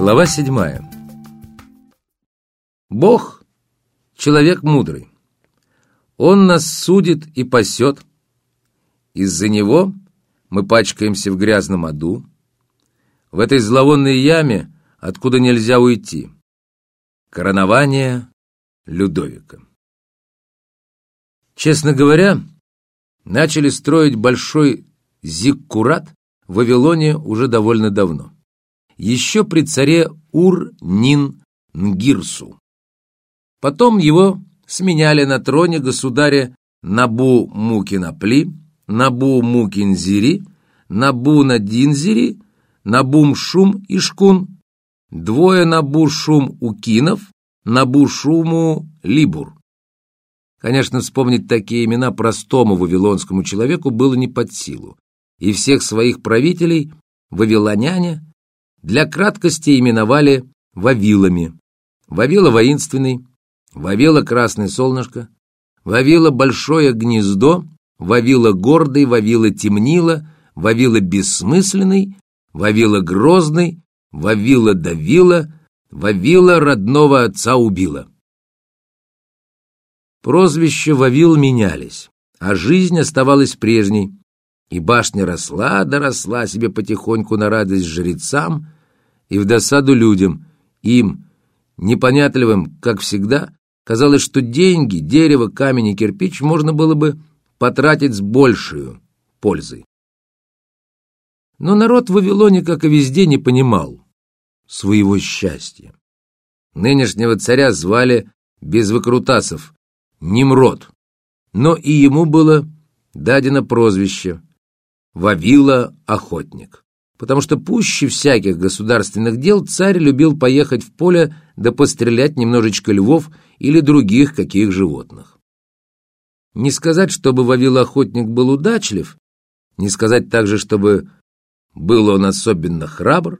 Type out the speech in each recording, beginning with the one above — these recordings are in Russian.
Глава седьмая. Бог — человек мудрый. Он нас судит и пасет. Из-за него мы пачкаемся в грязном аду, в этой зловонной яме, откуда нельзя уйти. Коронование Людовика. Честно говоря, начали строить большой зиккурат в Вавилоне уже довольно давно. Еще при царе Ур-Нин-Нгирсу. Потом его сменяли на троне государя Набу-Мукинапли, Набу-Мукинзири, Набу-Надинзири, Набум-Шум-Ишкун, двое Набу-Шум-Укинов, Набу-Шуму-Либур. Конечно, вспомнить такие имена простому вавилонскому человеку было не под силу, и всех своих правителей вавилоняне для краткости именовали Вавилами. Вавила воинственный, Вавила красное солнышко, Вавила большое гнездо, Вавила гордый, Вавила темнила, Вавила бессмысленный, Вавила грозный, Вавила давила, Вавила родного отца убила. Прозвища Вавил менялись, а жизнь оставалась прежней, и башня росла да росла себе потихоньку на радость жрецам и в досаду людям. Им, непонятливым, как всегда, казалось, что деньги, дерево, камень и кирпич можно было бы потратить с большей пользой. Но народ в Вавилоне, как и везде, не понимал своего счастья. Нынешнего царя звали без выкрутасов Немрод, но и ему было дадено прозвище Вавила Охотник, потому что пуще всяких государственных дел царь любил поехать в поле да пострелять немножечко львов или других каких животных. Не сказать, чтобы Вавила Охотник был удачлив, не сказать также, чтобы был он особенно храбр.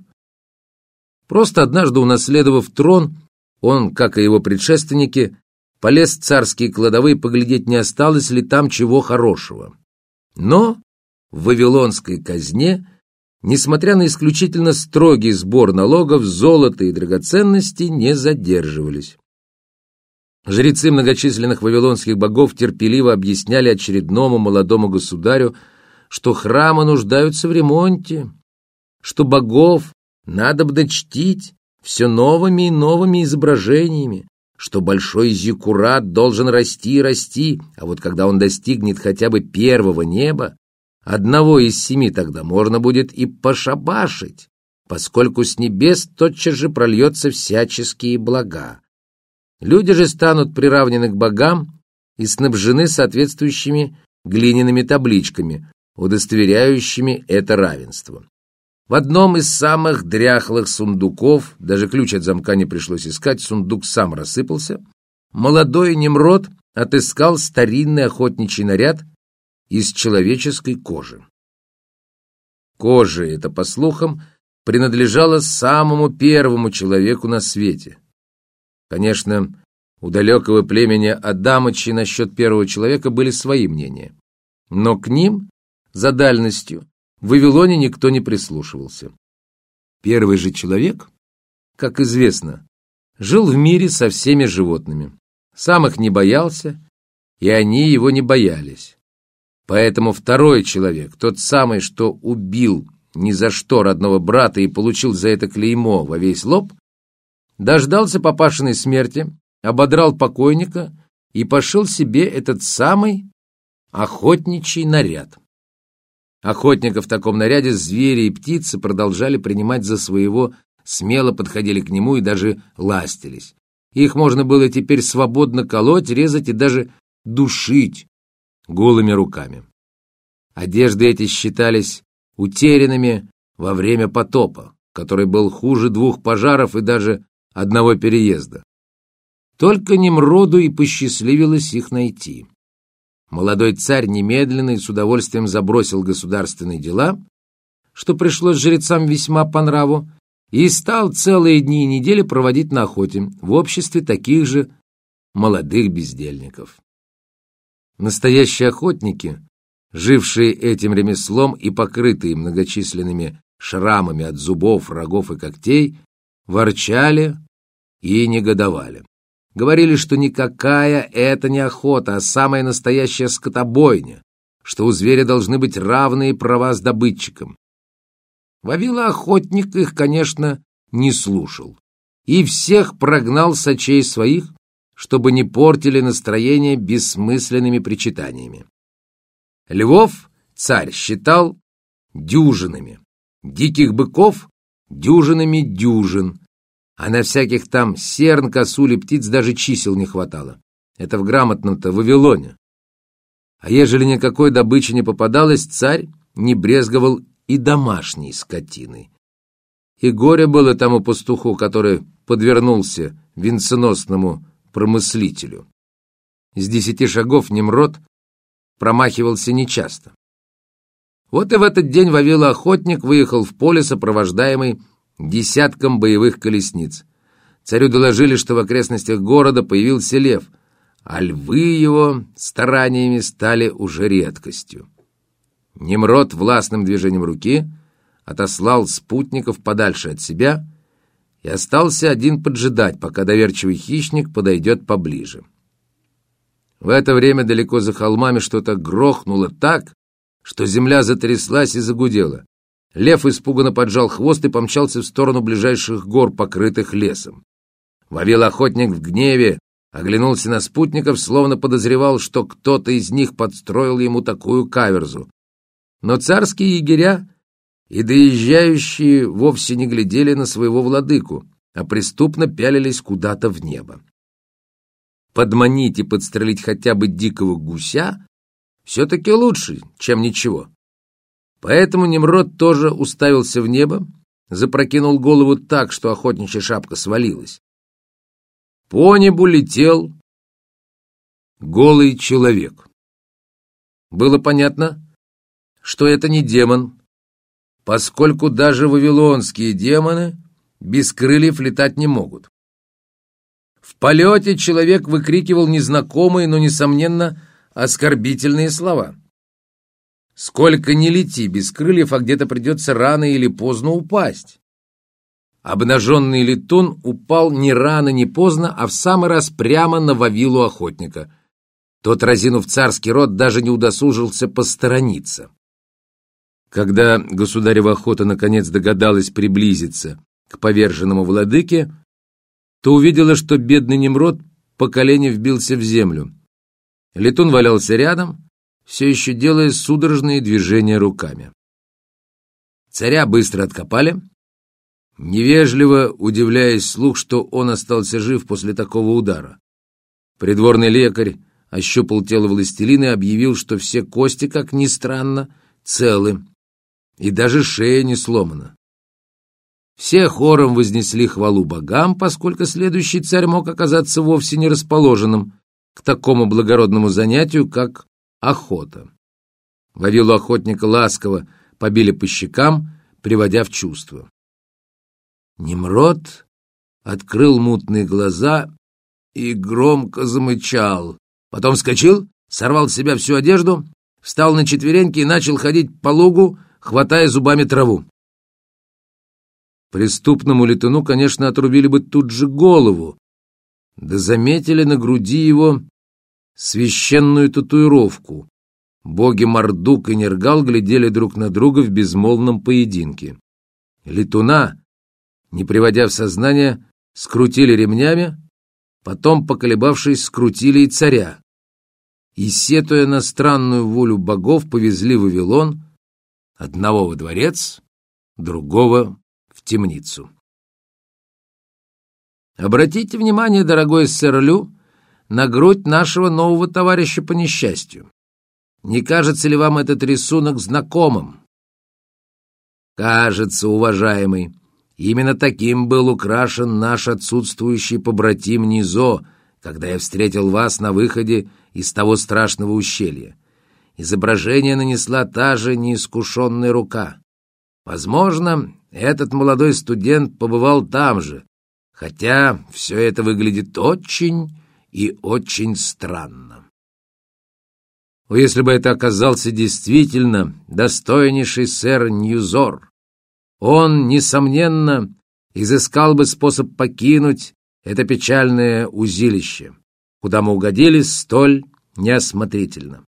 Просто однажды унаследовав трон, он, как и его предшественники, Полез в царские кладовые поглядеть, не осталось ли там чего хорошего. Но в Вавилонской казне, несмотря на исключительно строгий сбор налогов, золото и драгоценности не задерживались. Жрецы многочисленных вавилонских богов терпеливо объясняли очередному молодому государю, что храмы нуждаются в ремонте, что богов надо бы чтить все новыми и новыми изображениями, что большой зиккурат должен расти и расти, а вот когда он достигнет хотя бы первого неба, одного из семи тогда можно будет и пошабашить, поскольку с небес тотчас же прольется всяческие блага. Люди же станут приравнены к богам и снабжены соответствующими глиняными табличками, удостоверяющими это равенство. В одном из самых дряхлых сундуков, даже ключ от замка не пришлось искать, сундук сам рассыпался, молодой Немрод отыскал старинный охотничий наряд из человеческой кожи. Кожа эта, по слухам, принадлежала самому первому человеку на свете. Конечно, у далекого племени Адамычи насчет первого человека были свои мнения, но к ним, за дальностью, в Вавилоне никто не прислушивался. Первый же человек, как известно, жил в мире со всеми животными. Сам их не боялся, и они его не боялись. Поэтому второй человек, тот самый, что убил ни за что родного брата и получил за это клеймо во весь лоб, дождался папашиной смерти, ободрал покойника и пошил себе этот самый охотничий наряд. Охотника в таком наряде звери и птицы продолжали принимать за своего, смело подходили к нему и даже ластились. Их можно было теперь свободно колоть, резать и даже душить голыми руками. Одежды эти считались утерянными во время потопа, который был хуже двух пожаров и даже одного переезда. Только Немроду и посчастливилось их найти. Молодой царь немедленно и с удовольствием забросил государственные дела, что пришлось жрецам весьма по нраву, и стал целые дни и недели проводить на охоте в обществе таких же молодых бездельников. Настоящие охотники, жившие этим ремеслом и покрытые многочисленными шрамами от зубов, рогов и когтей, ворчали и негодовали. Говорили, что никакая это не охота, а самая настоящая скотобойня, что у зверя должны быть равные права с добытчиком. Вавила охотник их, конечно, не слушал и всех прогнал с очей своих, чтобы не портили настроение бессмысленными причитаниями. Львов царь считал дюжинами, диких быков — дюжинами дюжин, а на всяких там серн, косуль и птиц даже чисел не хватало. Это в грамотном-то Вавилоне. А ежели никакой добычи не попадалось, царь не брезговал и домашней скотиной. И горе было тому пастуху, который подвернулся венценосному промыслителю. С десяти шагов Немрод промахивался нечасто. Вот и в этот день Вавила охотник выехал в поле, сопровождаемый десятком боевых колесниц. Царю доложили, что в окрестностях города появился лев, а львы его стараниями стали уже редкостью. Немрод властным движением руки отослал спутников подальше от себя и остался один поджидать, пока доверчивый хищник подойдет поближе. В это время далеко за холмами что-то грохнуло так, что земля затряслась и загудела. Лев испуганно поджал хвост и помчался в сторону ближайших гор, покрытых лесом. Вавил охотник в гневе, оглянулся на спутников, словно подозревал, что кто-то из них подстроил ему такую каверзу. Но царские егеря и доезжающие вовсе не глядели на своего владыку, а преступно пялились куда-то в небо. Подманить и подстрелить хотя бы дикого гуся все-таки лучше, чем ничего. Поэтому Немрод тоже уставился в небо, запрокинул голову так, что охотничья шапка свалилась. По небу летел голый человек. Было понятно, что это не демон, поскольку даже вавилонские демоны без крыльев летать не могут. В полете человек выкрикивал незнакомые, но, несомненно, оскорбительные слова. Сколько ни лети без крыльев, а где-то придется рано или поздно упасть. Обнаженный летун упал не рано, не поздно, а в самый раз прямо на Вавилу охотника. Тот, разинув царский рот, даже не удосужился посторониться. Когда государева охота наконец догадалась приблизиться к поверженному владыке, то увидела, что бедный Немрод по колени вбился в землю. Летун валялся рядом, все еще делая судорожные движения руками. Царя быстро откопали, невежливо удивляясь слух, что он остался жив после такого удара. Придворный лекарь ощупал тело властелина и объявил, что все кости, как ни странно, целы, и даже шея не сломана. Все хором вознесли хвалу богам, поскольку следующий царь мог оказаться вовсе не расположенным к такому благородному занятию, как охота. Вавилу охотника ласково побили по щекам, приводя в чувство. Немрод открыл мутные глаза и громко замычал. Потом вскочил, сорвал с себя всю одежду, встал на четвереньки и начал ходить по лугу, хватая зубами траву. Преступному летуну, конечно, отрубили бы тут же голову, да заметили на груди его священную татуировку. Боги Мардук и Нергал глядели друг на друга в безмолвном поединке. Летуна, не приводя в сознание, скрутили ремнями, потом, поколебавшись, скрутили и царя. И, сетуя на странную волю богов, повезли в Вавилон, Одного во дворец, другого в темницу. Обратите внимание, дорогой сэр Лю, на грудь нашего нового товарища по несчастью. Не кажется ли вам этот рисунок знакомым? Кажется, уважаемый. Именно таким был украшен наш отсутствующий побратим Низо, когда я встретил вас на выходе из того страшного ущелья. Изображение нанесла та же неискушенная рука. Возможно, этот молодой студент побывал там же, хотя все это выглядит очень и очень странно. Если бы это оказался действительно достойнейший сэр Ньюзор, он, несомненно, изыскал бы способ покинуть это печальное узилище, куда мы угодили столь неосмотрительно.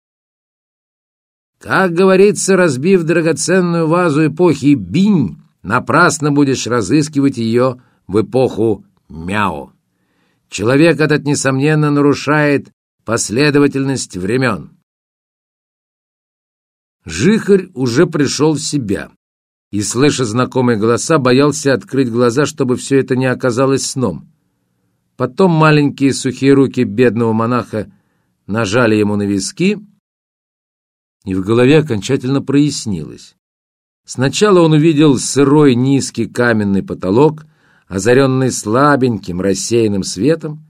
Как говорится, разбив драгоценную вазу эпохи Бинь, напрасно будешь разыскивать ее в эпоху Мяо. Человек этот, несомненно, нарушает последовательность времен. Жихарь уже пришел в себя и, слыша знакомые голоса, боялся открыть глаза, чтобы все это не оказалось сном. Потом маленькие сухие руки бедного монаха нажали ему на виски, и в голове окончательно прояснилось. Сначала он увидел сырой низкий каменный потолок, озаренный слабеньким рассеянным светом,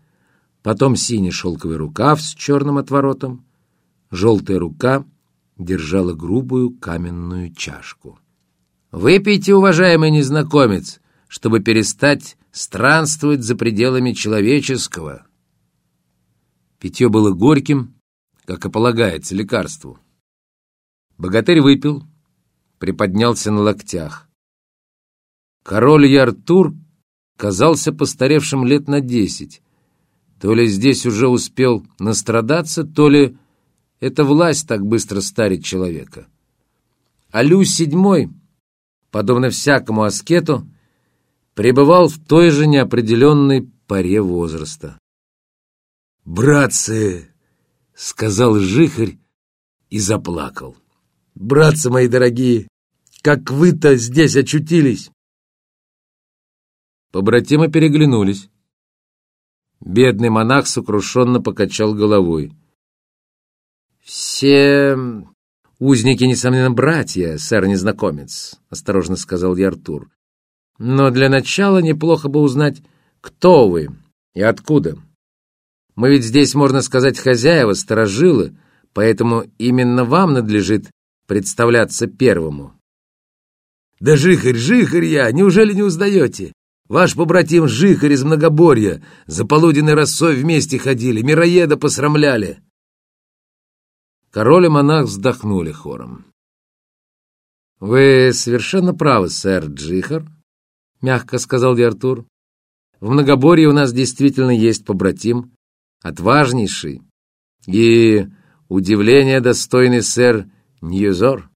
потом синий шелковый рукав с черным отворотом, желтая рука держала грубую каменную чашку. «Выпейте, уважаемый незнакомец, чтобы перестать странствовать за пределами человеческого». Питье было горьким, как и полагается лекарству. Богатырь выпил, приподнялся на локтях. Король Яртур казался постаревшим лет на десять. То ли здесь уже успел настрадаться, то ли эта власть так быстро старит человека. А Лю седьмой, подобно всякому аскету, пребывал в той же неопределенной паре возраста. «Братцы!» — сказал Жихарь и заплакал. «Братцы мои дорогие, как вы-то здесь очутились!» Побратимы переглянулись. Бедный монах сокрушенно покачал головой. «Все узники, несомненно, братья, сэр-незнакомец», — осторожно сказал я Артур. «Но для начала неплохо бы узнать, кто вы и откуда. Мы ведь здесь, можно сказать, хозяева, сторожилы, поэтому именно вам надлежит представляться первому». «Да жихарь, жихарь я! Неужели не узнаете? Ваш побратим Жихарь из Многоборья за полуденной росой вместе ходили, мироеда посрамляли!» Король и монах вздохнули хором. «Вы совершенно правы, сэр Джихар», — мягко сказал Артур. «В Многоборье у нас действительно есть побратим, отважнейший и удивление достойный сэр Ньюзор.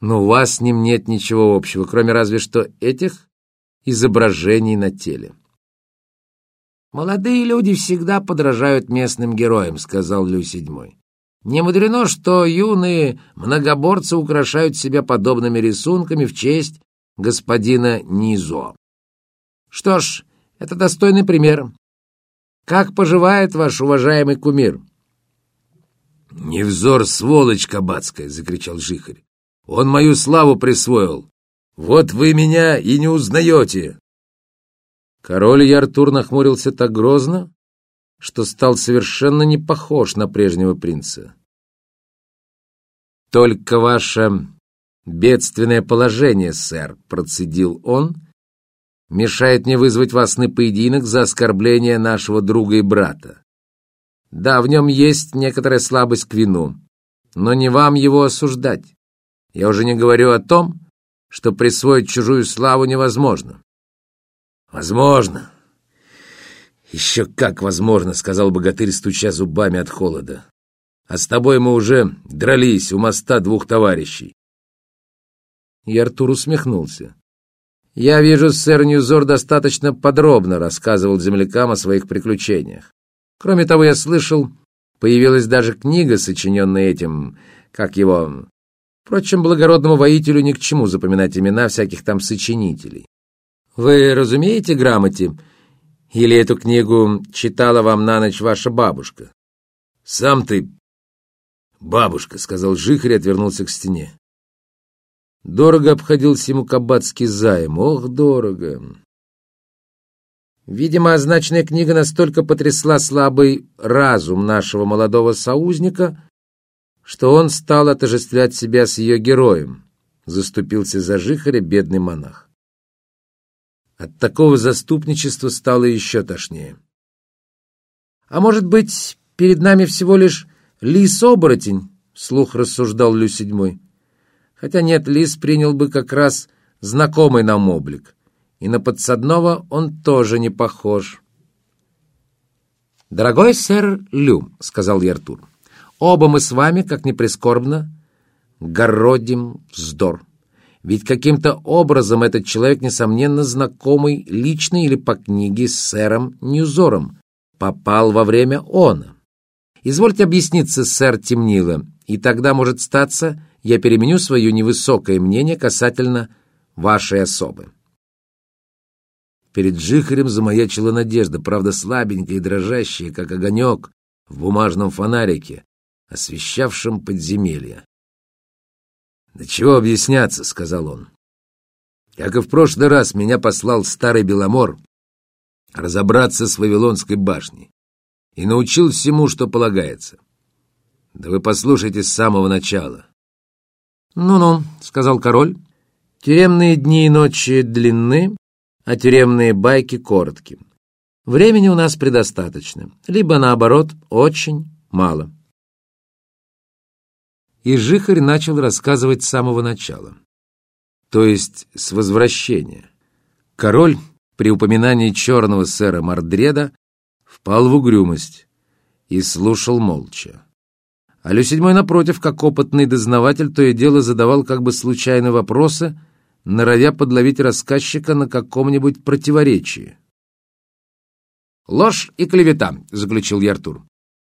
Но у вас с ним нет ничего общего, кроме разве что этих изображений на теле. «Молодые люди всегда подражают местным героям», — сказал Лю седьмой. «Не мудрено, что юные многоборцы украшают себя подобными рисунками в честь господина Низо. Что ж, это достойный пример. Как поживает ваш уважаемый кумир?» «Невзор, сволочь кабацкая!» — закричал Жихарь. «Он мою славу присвоил. Вот вы меня и не узнаете!» Король Яртур нахмурился так грозно, что стал совершенно не похож на прежнего принца. «Только ваше бедственное положение, сэр», — процедил он, — «мешает мне вызвать вас на поединок за оскорбление нашего друга и брата. Да, в нем есть некоторая слабость к вину, но не вам его осуждать. Я уже не говорю о том, что присвоить чужую славу невозможно. Возможно. Еще как возможно, сказал богатырь, стуча зубами от холода. А с тобой мы уже дрались у моста двух товарищей. И Артур усмехнулся. «Я вижу, сэр Ньюзор достаточно подробно рассказывал землякам о своих приключениях. Кроме того, я слышал, появилась даже книга, сочиненная этим, как его, Впрочем, благородному воителю ни к чему запоминать имена всяких там сочинителей. Вы разумеете грамоте? Или эту книгу читала вам на ночь ваша бабушка? Сам ты... Бабушка, сказал Жихарь и отвернулся к стене. Дорого обходился ему кабацкий займ. Ох, дорого. Видимо, означенная книга настолько потрясла слабый разум нашего молодого союзника, что он стал отождествлять себя с ее героем, заступился за Жихаря бедный монах. От такого заступничества стало еще тошнее. «А может быть, перед нами всего лишь лис-оборотень?» — слух рассуждал Лю седьмой. «Хотя нет, лис принял бы как раз знакомый нам облик и на подсадного он тоже не похож. «Дорогой сэр Лю», — сказал я Артур, — «оба мы с вами, как ни прискорбно, городим вздор. Ведь каким-то образом этот человек, несомненно, знакомый лично или по книге с сэром Ньюзором, попал во время она. Извольте объясниться, сэр Темнило, и тогда, может статься, я переменю свое невысокое мнение касательно вашей особы. Перед Жихарем замаячила надежда, правда слабенькая и дрожащая, как огонек в бумажном фонарике, освещавшем подземелье. «Да чего объясняться», — сказал он. «Как и в прошлый раз меня послал старый Беломор разобраться с Вавилонской башней и научил всему, что полагается. Да вы послушайте с самого начала». «Ну-ну», — сказал король, — «тюремные дни и ночи длинны, а тюремные байки коротки. Времени у нас предостаточно, либо, наоборот, очень мало. И Жихарь начал рассказывать с самого начала, то есть с возвращения. Король при упоминании черного сэра Мардреда впал в угрюмость и слушал молча. А Лю седьмой, напротив, как опытный дознаватель, то и дело задавал как бы случайные вопросы — норовя подловить рассказчика на каком-нибудь противоречии. «Ложь и клевета», — заключил я Артур.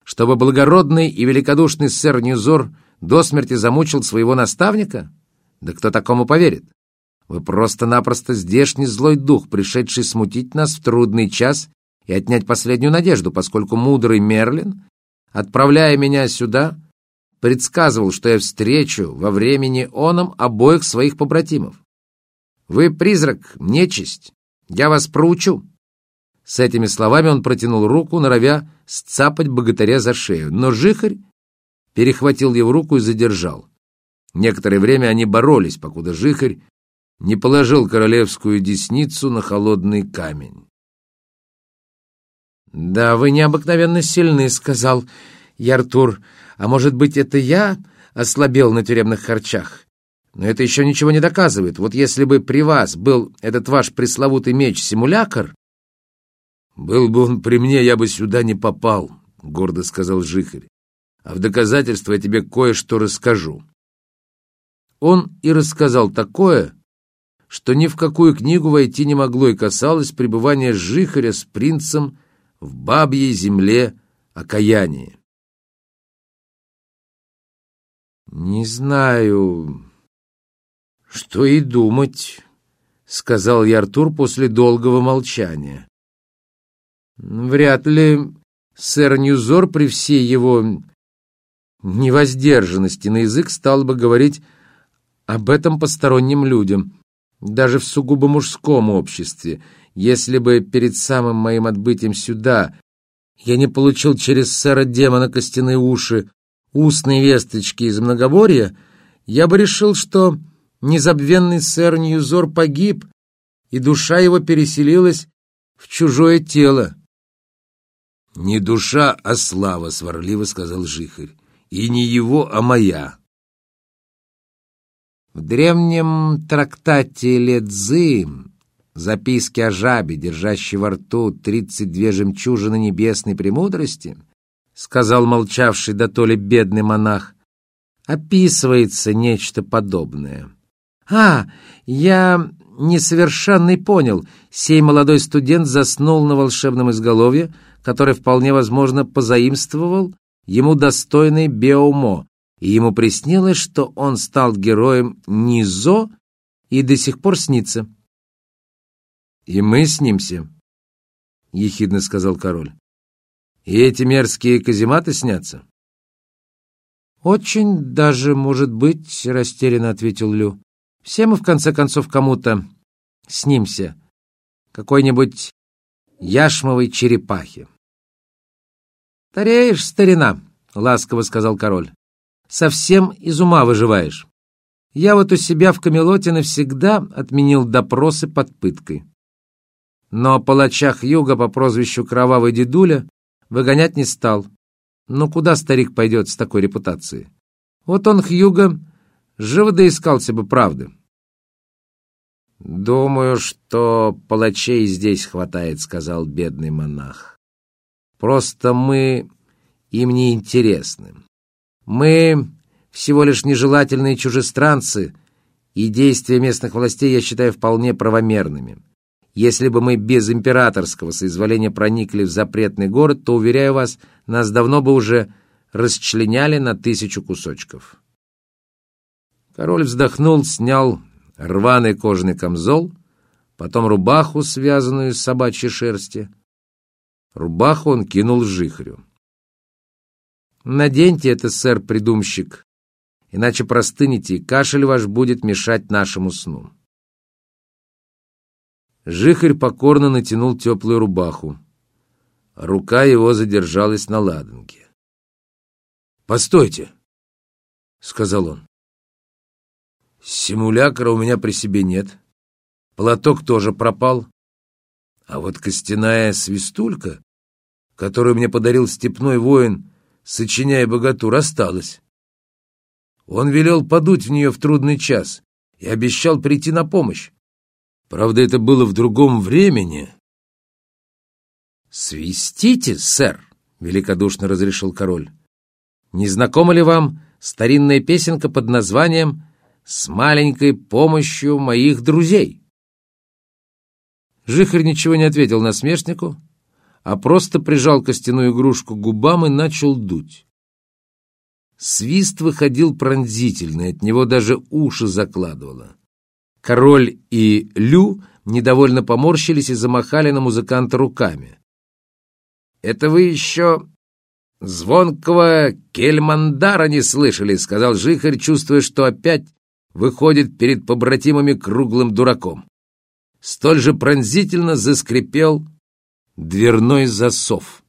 «Чтобы благородный и великодушный сэр Ньюзор до смерти замучил своего наставника? Да кто такому поверит? Вы просто-напросто здешний злой дух, пришедший смутить нас в трудный час и отнять последнюю надежду, поскольку мудрый Мерлин, отправляя меня сюда, предсказывал, что я встречу во времени оном обоих своих побратимов. Вы призрак, нечисть. Я вас проучу. С этими словами он протянул руку, норовя сцапать богатыря за шею. Но жихарь перехватил его руку и задержал. Некоторое время они боролись, покуда жихарь не положил королевскую десницу на холодный камень. «Да, вы необыкновенно сильны», — сказал Яртур. «А может быть, это я ослабел на тюремных харчах? Но это еще ничего не доказывает. Вот если бы при вас был этот ваш пресловутый меч-симулякр... «Был бы он при мне, я бы сюда не попал», — гордо сказал Жихарь. «А в доказательство я тебе кое-что расскажу». Он и рассказал такое, что ни в какую книгу войти не могло и касалось пребывания Жихаря с принцем в бабьей земле окаянии. «Не знаю», «Что и думать», — сказал я Артур после долгого молчания. «Вряд ли сэр Ньюзор при всей его невоздержанности на язык стал бы говорить об этом посторонним людям, даже в сугубо мужском обществе, если бы перед самым моим отбытием сюда я не получил через сэра демона костяные уши устные весточки из многоборья, я бы решил, что незабвенный сэр Ньюзор погиб, и душа его переселилась в чужое тело. «Не душа, а слава», — сварливо сказал Жихарь. «И не его, а моя». В древнем трактате Ледзы записки о жабе, держащей во рту тридцать две жемчужины небесной премудрости, сказал молчавший да то ли бедный монах, описывается нечто подобное. «А, я несовершенный понял. Сей молодой студент заснул на волшебном изголовье, который вполне возможно позаимствовал ему достойный Беомо, и ему приснилось, что он стал героем Низо и до сих пор снится». «И мы снимся», — ехидно сказал король. «И эти мерзкие казематы снятся?» «Очень даже, может быть», — растерянно ответил Лю. Все мы, в конце концов, кому-то снимся. Какой-нибудь яшмовой черепахе. «Тареешь, старина», — ласково сказал король. «Совсем из ума выживаешь. Я вот у себя в Камелоте навсегда отменил допросы под пыткой. Но палача Хьюга по прозвищу Кровавый Дедуля выгонять не стал. Ну куда старик пойдет с такой репутацией? Вот он, Хьюга, живо доискался бы правды. «Думаю, что палачей здесь хватает», — сказал бедный монах. «Просто мы им не интересны. Мы всего лишь нежелательные чужестранцы, и действия местных властей я считаю вполне правомерными. Если бы мы без императорского соизволения проникли в запретный город, то, уверяю вас, нас давно бы уже расчленяли на тысячу кусочков». Король вздохнул, снял рваный кожаный камзол, потом рубаху, связанную из собачьей шерсти. Рубаху он кинул жихрю. «Наденьте это, сэр-придумщик, иначе простынете, и кашель ваш будет мешать нашему сну». Жихарь покорно натянул теплую рубаху. Рука его задержалась на ладанке. «Постойте!» — сказал он. Симулякра у меня при себе нет. Платок тоже пропал. А вот костяная свистулька, которую мне подарил степной воин, сочиняя богатур, осталась. Он велел подуть в нее в трудный час и обещал прийти на помощь. Правда, это было в другом времени. «Свистите, сэр!» — великодушно разрешил король. «Не знакома ли вам старинная песенка под названием с маленькой помощью моих друзей. Жихарь ничего не ответил насмешнику, а просто прижал костяную игрушку к губам и начал дуть. Свист выходил пронзительный, от него даже уши закладывало. Король и Лю недовольно поморщились и замахали на музыканта руками. «Это вы еще звонкого кельмандара не слышали», — сказал Жихарь, чувствуя, что опять выходит перед побратимами круглым дураком. Столь же пронзительно заскрипел дверной засов.